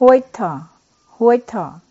Hoita, hoita.